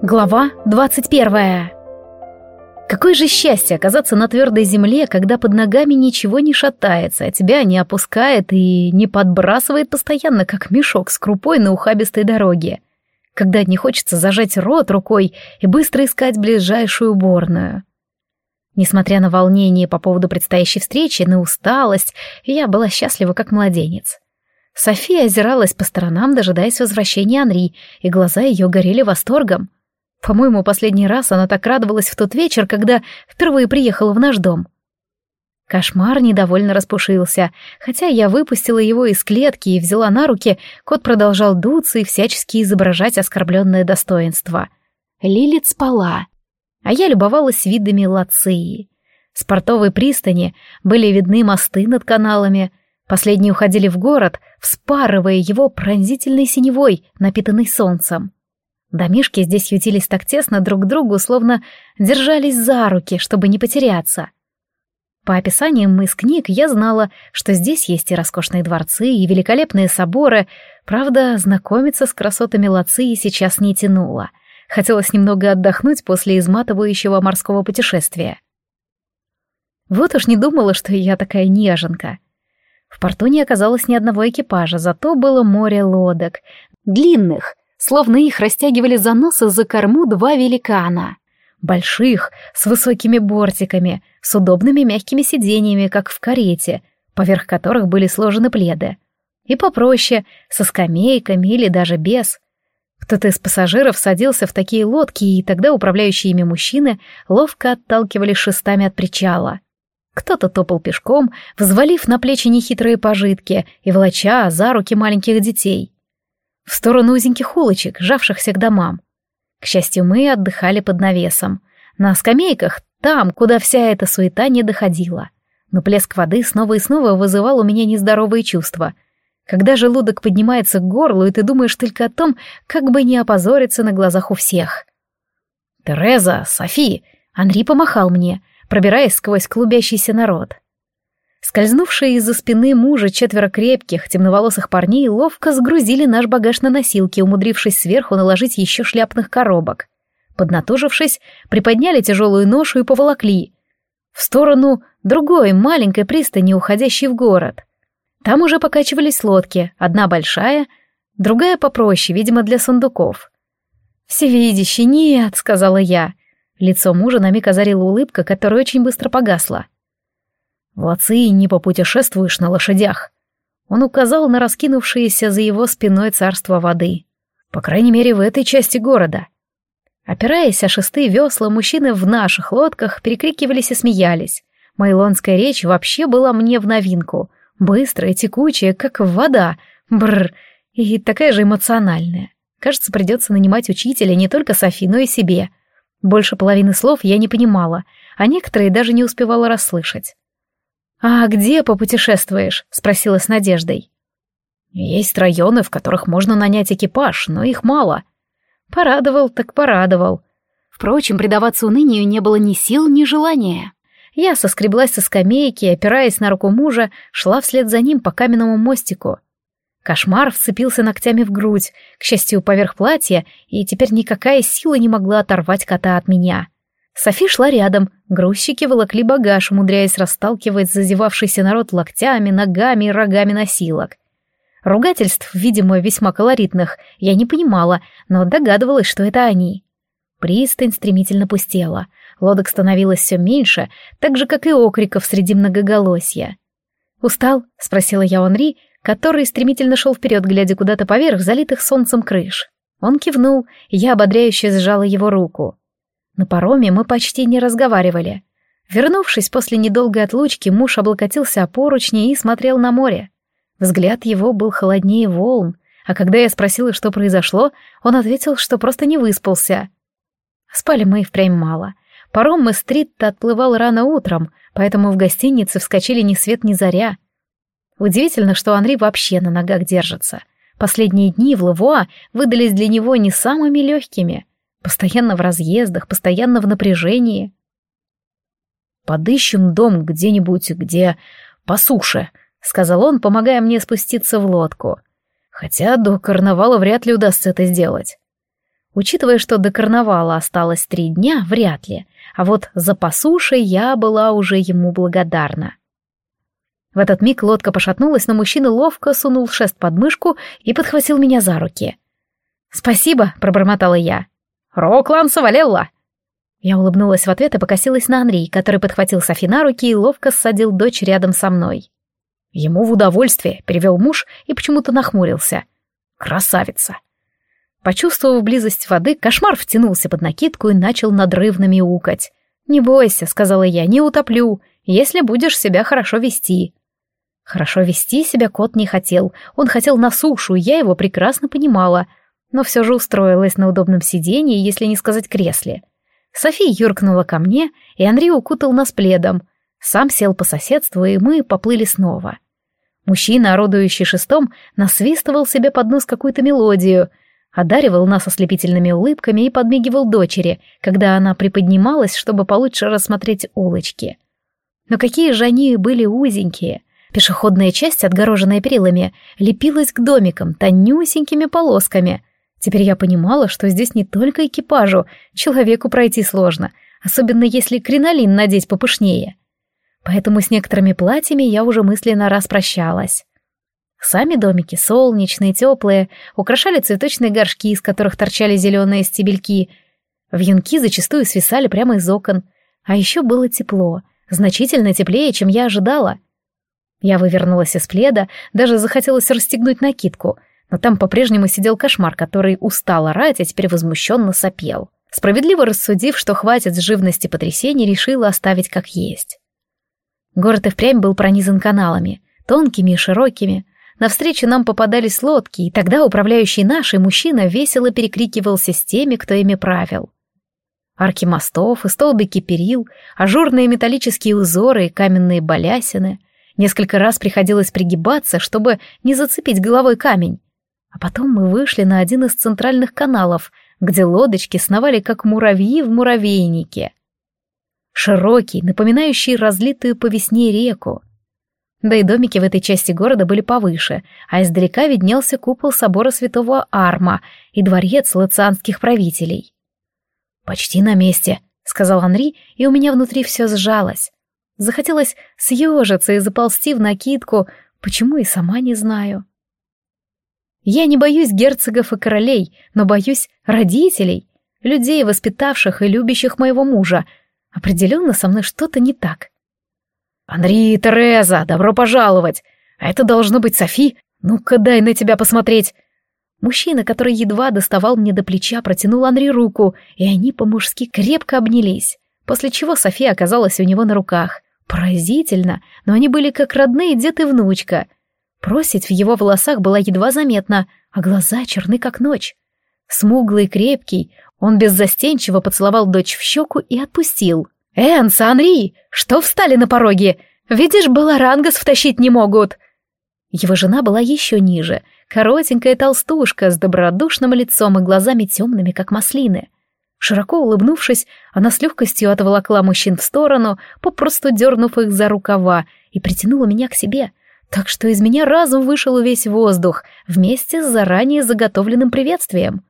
Глава 21. Какое же счастье оказаться на твердой земле, когда под ногами ничего не шатается, а тебя не опускает и не подбрасывает постоянно, как мешок с крупой на ухабистой дороге. Когда не хочется зажать рот рукой и быстро искать ближайшую уборную. Несмотря на волнение по поводу предстоящей встречи, на усталость, я была счастлива, как младенец. София озиралась по сторонам, дожидаясь возвращения Анри, и глаза ее горели восторгом. По-моему, последний раз она так радовалась в тот вечер, когда впервые приехала в наш дом. Кошмар недовольно распушился. Хотя я выпустила его из клетки и взяла на руки, кот продолжал дуться и всячески изображать оскорбленное достоинство. Лилит спала, а я любовалась видами Лации. С портовой пристани были видны мосты над каналами. Последние уходили в город, вспарывая его пронзительной синевой, напитанной солнцем. Домишки здесь ютились так тесно друг к другу, словно держались за руки, чтобы не потеряться. По описаниям из книг я знала, что здесь есть и роскошные дворцы, и великолепные соборы, правда, знакомиться с красотами Лации сейчас не тянуло. Хотелось немного отдохнуть после изматывающего морского путешествия. Вот уж не думала, что я такая неженка. В порту не оказалось ни одного экипажа, зато было море лодок, длинных, словно их растягивали за нос и за корму два великана. Больших, с высокими бортиками, с удобными мягкими сиденьями, как в карете, поверх которых были сложены пледы. И попроще, со скамейками или даже без. Кто-то из пассажиров садился в такие лодки, и тогда управляющие ими мужчины ловко отталкивали шестами от причала. Кто-то топал пешком, взвалив на плечи нехитрые пожитки и волоча за руки маленьких детей — в сторону узеньких улочек, жавшихся к домам. К счастью, мы отдыхали под навесом. На скамейках, там, куда вся эта суета не доходила. Но плеск воды снова и снова вызывал у меня нездоровые чувства. Когда желудок поднимается к горлу, и ты думаешь только о том, как бы не опозориться на глазах у всех. «Тереза, Софи!» Анри помахал мне, пробираясь сквозь клубящийся народ. Скользнувшие из-за спины мужа четверо крепких, темноволосых парней ловко сгрузили наш багаж на носилки, умудрившись сверху наложить еще шляпных коробок. Поднатужившись, приподняли тяжелую ношу и поволокли. В сторону другой маленькой пристани, уходящей в город. Там уже покачивались лодки, одна большая, другая попроще, видимо, для сундуков. «Всевидящий, нет», — сказала я. Лицо мужа на миг озарила улыбка, которая очень быстро погасла. В Лации не попутешествуешь на лошадях. Он указал на раскинувшееся за его спиной царство воды. По крайней мере, в этой части города. Опираясь о шестые весла, мужчины в наших лодках перекрикивались и смеялись. Майлонская речь вообще была мне в новинку. Быстрая, текучая, как вода. Бррр. И такая же эмоциональная. Кажется, придется нанимать учителя не только Софи, но и себе. Больше половины слов я не понимала, а некоторые даже не успевала расслышать. «А где попутешествуешь?» — спросила с надеждой. «Есть районы, в которых можно нанять экипаж, но их мало». Порадовал так порадовал. Впрочем, предаваться унынию не было ни сил, ни желания. Я соскреблась со скамейки и, опираясь на руку мужа, шла вслед за ним по каменному мостику. Кошмар вцепился ногтями в грудь, к счастью, поверх платья, и теперь никакая сила не могла оторвать кота от меня. Софи шла рядом, грузчики волокли багаж, умудряясь расталкивать зазевавшийся народ локтями, ногами и рогами носилок. Ругательств, видимо, весьма колоритных, я не понимала, но догадывалась, что это они. Пристань стремительно пустела, лодок становилось все меньше, так же, как и окриков среди многоголосья. «Устал?» — спросила я Онри, который стремительно шел вперед, глядя куда-то поверх залитых солнцем крыш. Он кивнул, и я ободряюще сжала его руку. На пароме мы почти не разговаривали. Вернувшись после недолгой отлучки, муж облокотился о поручни и смотрел на море. Взгляд его был холоднее волн, а когда я спросила, что произошло, он ответил, что просто не выспался. Спали мы и впрямь мало. Паром мы стрит отплывал рано утром, поэтому в гостинице вскочили ни свет ни заря. Удивительно, что Анри вообще на ногах держится. Последние дни в Лавуа выдались для него не самыми легкими. Постоянно в разъездах, постоянно в напряжении. «Подыщем дом где-нибудь, где по суше», — сказал он, помогая мне спуститься в лодку. «Хотя до карнавала вряд ли удастся это сделать». Учитывая, что до карнавала осталось три дня, вряд ли. А вот за посушей я была уже ему благодарна. В этот миг лодка пошатнулась, но мужчина ловко сунул шест под мышку и подхватил меня за руки. «Спасибо», — пробормотала я. «Роклан Савалелла!» Я улыбнулась в ответ и покосилась на Анри, который подхватил Софи на руки и ловко ссадил дочь рядом со мной. Ему в удовольствие, перевел муж и почему-то нахмурился. Красавица. Почувствовав близость воды, кошмар втянулся под накидку и начал надрывно мяукать. «Не бойся», — сказала я, — «не утоплю, если будешь себя хорошо вести». Хорошо вести себя кот не хотел, он хотел на сушу, и я его прекрасно понимала, но все же устроилась на удобном сиденье, если не сказать кресле. София юркнула ко мне, и Андрей укутал нас пледом. Сам сел по соседству, и мы поплыли снова. Мужчина, орудующий шестом, насвистывал себе под нос какую-то мелодию, одаривал нас ослепительными улыбками и подмигивал дочери, когда она приподнималась, чтобы получше рассмотреть улочки. Но какие же они были узенькие! Пешеходная часть, отгороженная перилами, лепилась к домикам тонюсенькими полосками. Теперь я понимала, что здесь не только экипажу, человеку пройти сложно, особенно если кринолин надеть попышнее поэтому с некоторыми платьями я уже мысленно распрощалась. Сами домики, солнечные, теплые, украшали цветочные горшки, из которых торчали зеленые стебельки. Вьюнки зачастую свисали прямо из окон. А еще было тепло, значительно теплее, чем я ожидала. Я вывернулась из пледа, даже захотелось расстегнуть накидку, но там по-прежнему сидел кошмар, который устал орать, а теперь возмущенно сопел. Справедливо рассудив, что хватит с живности потрясений, решила оставить как есть. Город и впрямь был пронизан каналами, тонкими и широкими. Навстречу нам попадались лодки, и тогда управляющий нашей мужчина весело перекрикивался с теми, кто ими правил. Арки мостов и столбики перил, ажурные металлические узоры и каменные балясины. Несколько раз приходилось пригибаться, чтобы не зацепить головой камень. А потом мы вышли на один из центральных каналов, где лодочки сновали как муравьи в муравейнике широкий, напоминающий разлитую по весне реку. Да и домики в этой части города были повыше, а издалека виднелся купол собора святого Арма и дворец лацианских правителей. «Почти на месте», — сказал Анри, и у меня внутри все сжалось. Захотелось съежиться и заползти в накидку, почему и сама не знаю. Я не боюсь герцогов и королей, но боюсь родителей, людей, воспитавших и любящих моего мужа, Определенно со мной что-то не так. «Анри и Тереза, добро пожаловать! А это должно быть Софи? Ну-ка, дай на тебя посмотреть!» Мужчина, который едва доставал мне до плеча, протянул Анри руку, и они по-мужски крепко обнялись, после чего София оказалась у него на руках. Поразительно, но они были как родные дед и внучка. Просить в его волосах была едва заметна, а глаза черны как ночь. Смуглый и крепкий, он беззастенчиво поцеловал дочь в щеку и отпустил. «Эн, Санри, что встали на пороге? Видишь, баларангас втащить не могут!» Его жена была еще ниже, коротенькая толстушка с добродушным лицом и глазами темными, как маслины. Широко улыбнувшись, она с легкостью отволокла мужчин в сторону, попросту дернув их за рукава, и притянула меня к себе, так что из меня разом вышел весь воздух, вместе с заранее заготовленным приветствием.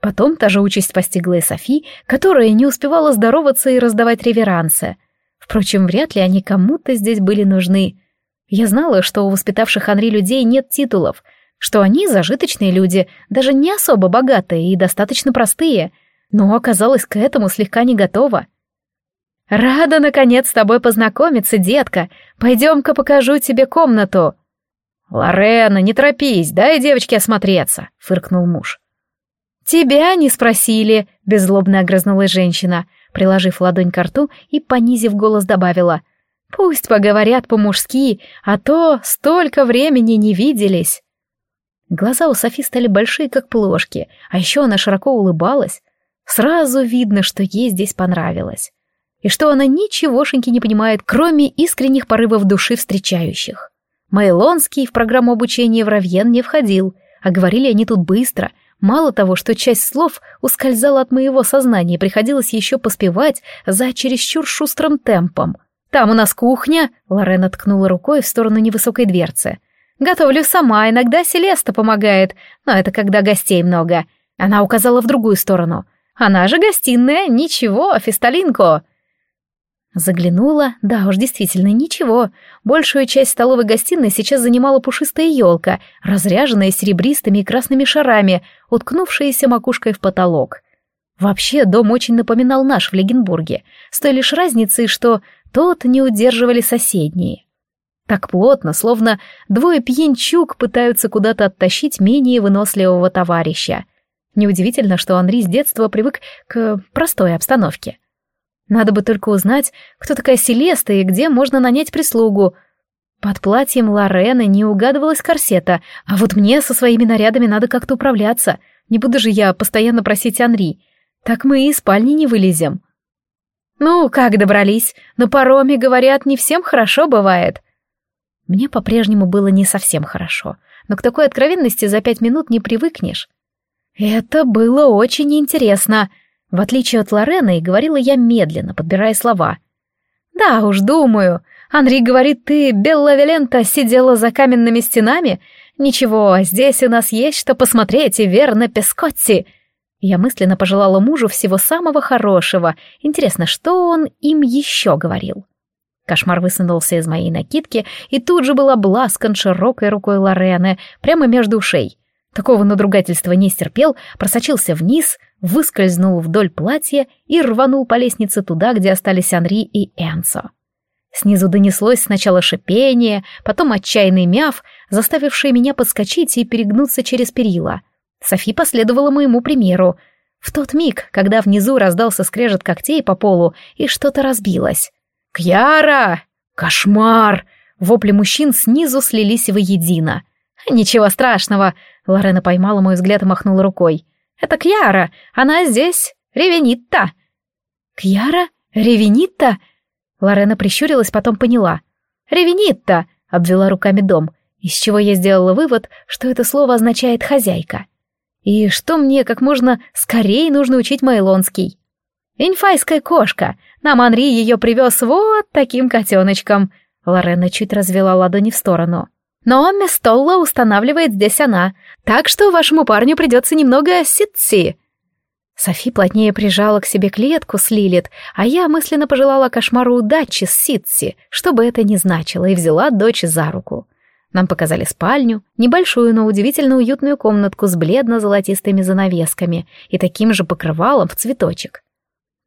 Потом та же участь постигла и Софи, которая не успевала здороваться и раздавать реверансы. Впрочем, вряд ли они кому-то здесь были нужны. Я знала, что у воспитавших Анри людей нет титулов, что они зажиточные люди, даже не особо богатые и достаточно простые, но оказалась к этому слегка не готова. «Рада, наконец, с тобой познакомиться, детка. Пойдем-ка покажу тебе комнату». «Лорена, не торопись, дай девочке осмотреться», — фыркнул муж. «Тебя не спросили», — беззлобно огрызнулась женщина, приложив ладонь к рту и, понизив голос, добавила. «Пусть поговорят по-мужски, а то столько времени не виделись». Глаза у Софи стали большие, как плошки, а еще она широко улыбалась. Сразу видно, что ей здесь понравилось. И что она ничегошеньки не понимает, кроме искренних порывов души встречающих. Майлонский в программу обучения в Равьен не входил, а говорили они тут быстро — Мало того, что часть слов ускользала от моего сознания, приходилось еще поспевать за чересчур шустрым темпом. «Там у нас кухня», — Лорена ткнула рукой в сторону невысокой дверцы. «Готовлю сама, иногда Селеста помогает, но это когда гостей много. Она указала в другую сторону. «Она же гостиная, ничего, фистолинко!» Заглянула, да уж действительно ничего. Большую часть столовой гостиной сейчас занимала пушистая елка, разряженная серебристыми и красными шарами, уткнувшаяся макушкой в потолок. Вообще дом очень напоминал наш в Легенбурге, с той лишь разницей, что тот не удерживали соседние. Так плотно, словно двое пьянчук пытаются куда-то оттащить менее выносливого товарища. Неудивительно, что Анри с детства привык к простой обстановке. Надо бы только узнать, кто такая Селеста и где можно нанять прислугу. Под платьем Лорены не угадывалась корсета, а вот мне со своими нарядами надо как-то управляться. Не буду же я постоянно просить Анри. Так мы и из спальни не вылезем. Ну, как добрались? На пароме, говорят, не всем хорошо бывает. Мне по-прежнему было не совсем хорошо, но к такой откровенности за пять минут не привыкнешь. Это было очень интересно. В отличие от Лорены, говорила я медленно, подбирая слова. «Да уж, думаю. Анри говорит, ты, Белла Велента, сидела за каменными стенами? Ничего, здесь у нас есть что посмотреть, и верно, Пескотти!» Я мысленно пожелала мужу всего самого хорошего. Интересно, что он им еще говорил? Кошмар высунулся из моей накидки и тут же был обласкан широкой рукой Лорены, прямо между ушей. Такого надругательства не стерпел, просочился вниз, выскользнул вдоль платья и рванул по лестнице туда, где остались Анри и Энсо. Снизу донеслось сначала шипение, потом отчаянный мяв, заставивший меня подскочить и перегнуться через перила — Софи последовала моему примеру. В тот миг, когда внизу раздался скрежет когтей по полу, и что-то разбилось. «Кьяра! Кошмар!» Вопли мужчин снизу слились воедино. «Ничего страшного!» Лорена поймала мой взгляд и махнула рукой. «Это Кьяра! Она здесь! Ревенитта!» «Кьяра? Ревенитта?» Лорена прищурилась, потом поняла. «Ревенитта!» — обвела руками дом, из чего я сделала вывод, что это слово означает «хозяйка». И что мне как можно скорее нужно учить Майлонский? Инфайская кошка. Нам Анри ее привез вот таким котеночком. Лорена чуть развела ладони в сторону. Но Местолла устанавливает здесь она, так что вашему парню придется немного ситси. Софи плотнее прижала к себе клетку с Лилит, а я мысленно пожелала кошмару удачи с Ситси, что бы это ни значило, и взяла дочь за руку. Нам показали спальню, небольшую, но удивительно уютную комнатку с бледно-золотистыми занавесками и таким же покрывалом в цветочек.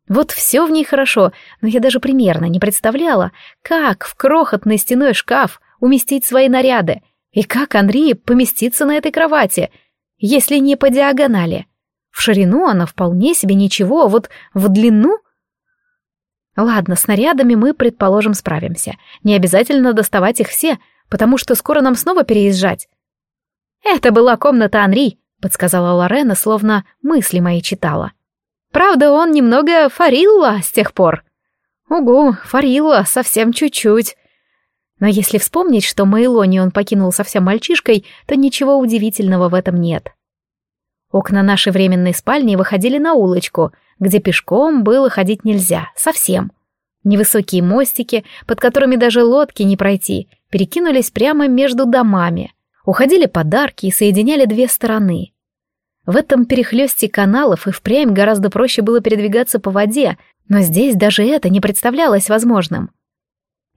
Вот все в ней хорошо, но я даже примерно не представляла, как в крохотный стеной шкаф уместить свои наряды и как Андрей поместится на этой кровати, если не по диагонали. В ширину она вполне себе ничего, а вот в длину... Ладно, с нарядами мы, предположим, справимся. Не обязательно доставать их все — потому что скоро нам снова переезжать». «Это была комната Анри», — подсказала Лорена, словно мысли мои читала. «Правда, он немного фарилла с тех пор». «Угу, фарилла, совсем чуть-чуть». Но если вспомнить, что Мейлони он покинул совсем мальчишкой, то ничего удивительного в этом нет. Окна нашей временной спальни выходили на улочку, где пешком было ходить нельзя, совсем. Невысокие мостики, под которыми даже лодки не пройти, перекинулись прямо между домами. Уходили подарки и соединяли две стороны. В этом перехлёсте каналов и впрямь гораздо проще было передвигаться по воде, но здесь даже это не представлялось возможным.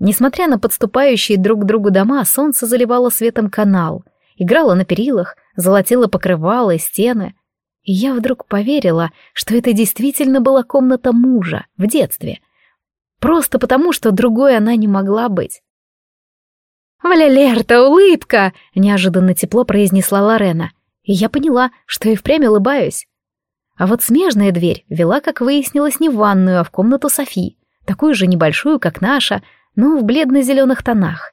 Несмотря на подступающие друг к другу дома, солнце заливало светом канал, играло на перилах, золотило покрывало и стены. И я вдруг поверила, что это действительно была комната мужа в детстве. Просто потому, что другой она не могла быть. «Валялерта, улыбка!» — неожиданно тепло произнесла Лорена. И я поняла, что и впрямь улыбаюсь. А вот смежная дверь вела, как выяснилось, не в ванную, а в комнату Софи, такую же небольшую, как наша, но в бледно-зеленых тонах.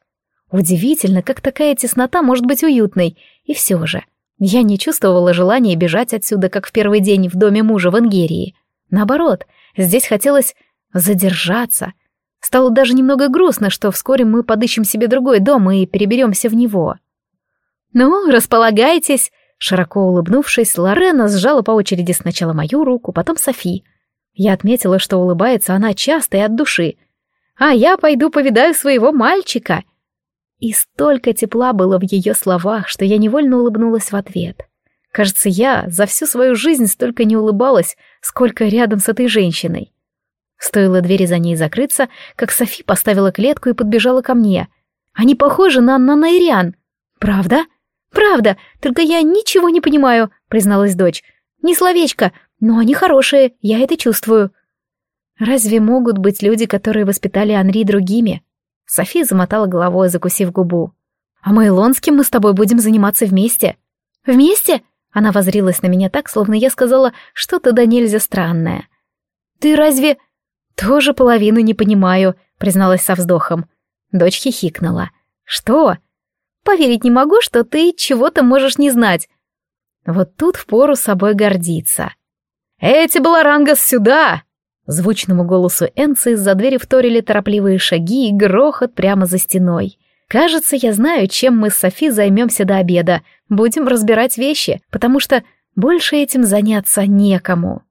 Удивительно, как такая теснота может быть уютной, и все же. Я не чувствовала желания бежать отсюда, как в первый день в доме мужа в Ингерии. Наоборот, здесь хотелось задержаться — Стало даже немного грустно, что вскоре мы подыщем себе другой дом и переберемся в него. «Ну, располагайтесь!» Широко улыбнувшись, Лорена сжала по очереди сначала мою руку, потом Софи. Я отметила, что улыбается она часто и от души. «А я пойду повидаю своего мальчика!» И столько тепла было в ее словах, что я невольно улыбнулась в ответ. Кажется, я за всю свою жизнь столько не улыбалась, сколько рядом с этой женщиной. Стоило двери за ней закрыться, как Софи поставила клетку и подбежала ко мне. Они похожи на Нанаириан. Правда? Правда, только я ничего не понимаю, призналась дочь. Ни словечко, но они хорошие, я это чувствую. Разве могут быть люди, которые воспитали Анри другими? София замотала головой, закусив губу. А Мейлонским мы с тобой будем заниматься вместе. Вместе? Она возрилась на меня так, словно я сказала что-то да нельзя странное. Ты разве... Тоже половину не понимаю, призналась со вздохом. Дочь хихикнула. Что? Поверить не могу, что ты чего-то можешь не знать. Вот тут впору собой гордиться. «Эти баларангас сюда!» Звучному голосу Энцы из-за двери вторили торопливые шаги и грохот прямо за стеной. «Кажется, я знаю, чем мы с Софи займемся до обеда. Будем разбирать вещи, потому что больше этим заняться некому».